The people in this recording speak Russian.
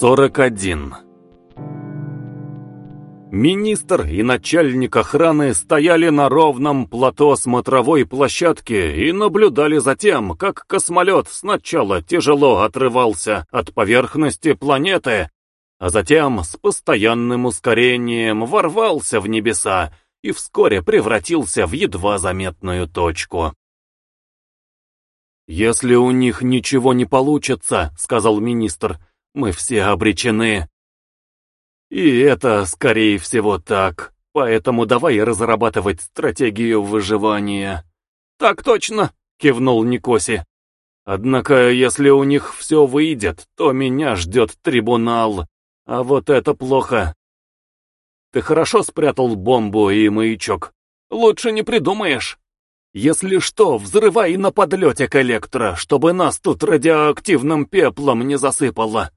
41 Министр и начальник охраны стояли на ровном плато смотровой площадки и наблюдали за тем, как космолет сначала тяжело отрывался от поверхности планеты, а затем с постоянным ускорением ворвался в небеса и вскоре превратился в едва заметную точку. «Если у них ничего не получится, — сказал министр, — мы все обречены». И это, скорее всего, так. Поэтому давай разрабатывать стратегию выживания. Так точно, кивнул Никоси. Однако, если у них все выйдет, то меня ждет трибунал. А вот это плохо. Ты хорошо спрятал бомбу и маячок. Лучше не придумаешь. Если что, взрывай на подлете коллектора, чтобы нас тут радиоактивным пеплом не засыпало.